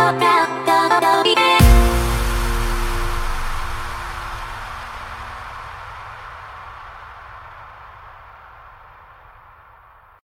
About